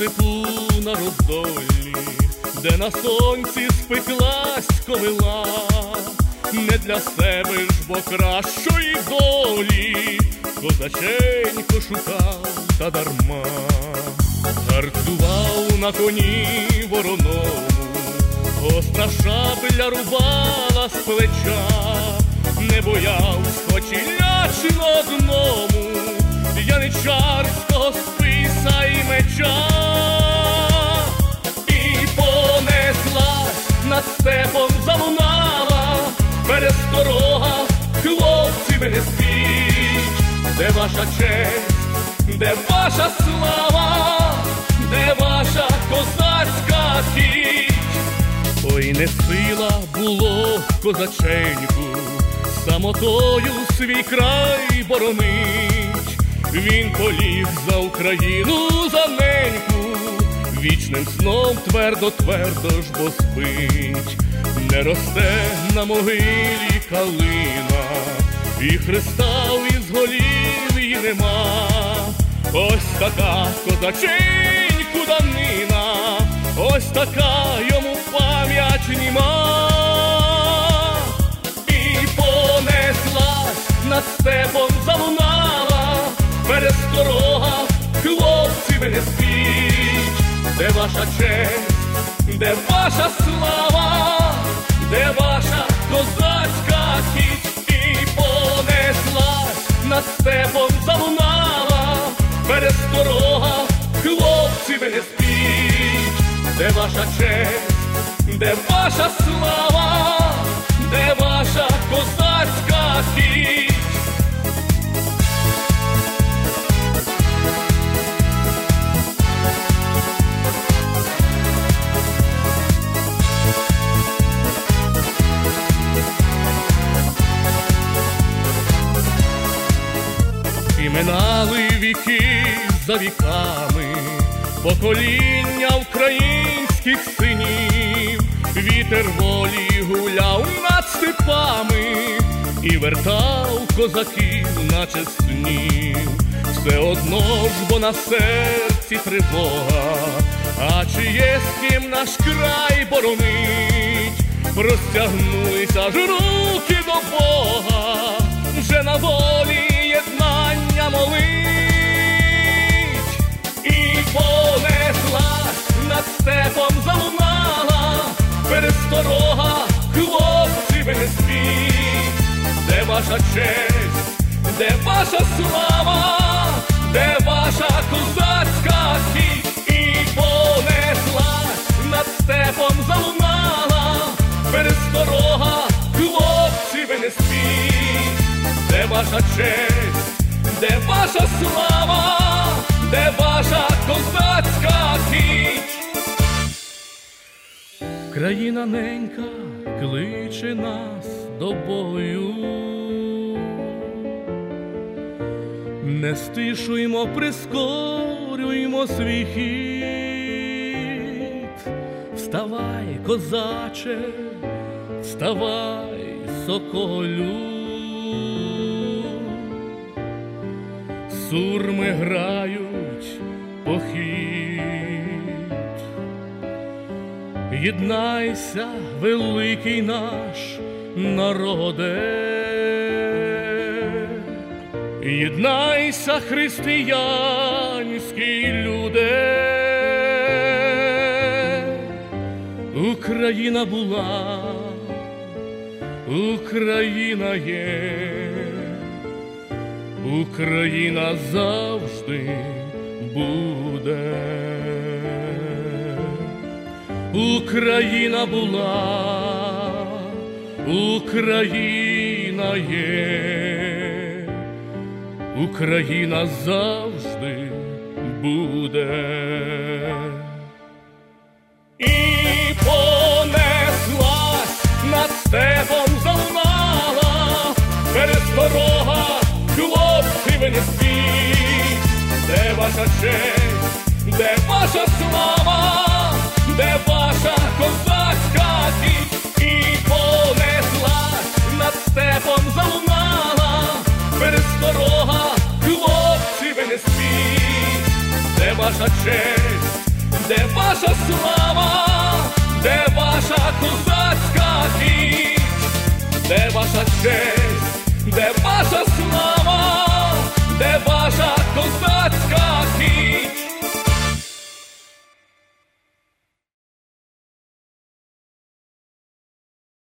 степу на роздолі, де на сонці спеклась ковила, не для себе ж, бо кращої долі, козаченько шукав та дарма, гарцював на коні вороному, гостра шабля рубала з плеча, не боявсь, хоч лячно одному, де ваша честь, де ваша слава, де ваша козацька кість. Ой, не сила було козаченьку, самотою свій край боронить, він поліг за Україну за неньку, вічним сном твердо, твердо ж бо спить, не росте на могилі калина, і Христа із голів її нема, ось така козаченьку данина, ось така йому пам'ять німа, і понеслась над степом залунала, пересторога, хлопці мене спіть, де ваша честь, де ваша слава, де ваша слава, де ваша козацька кість. І віки за віками, покоління українських синів, вітер волі гуляв над степами і вертав козаків, наче снів. Все одно ж, бо на серці тривога, а чи є з ким наш край боронить, простягнулися ж руки до Бога, вже на волі єднання молить, ваша честь, де ваша слава, де ваша козацька кість, і понеслась над степом залунала, пересторога, хлопці не спіть, де ваша честь, де ваша слава, де ваша козацька кість. Країна ненька кличе нас до бою. Не стишуймо, прискорюймо свій хід. Вставай, козаче, вставай, соколю. Сурми грають похід. Єднайся, великий наш народе. Єднайся, християнські люди. Україна була, Україна є, Україна завжди буде. Україна була, Україна є, Україна завжди буде. І понеслась над степом залунала, пересторога, хлопці ви не де ваша честь, де ваша слава, ваша честь, де ваша слава, де ваша козацька кість, де ваша честь, де ваша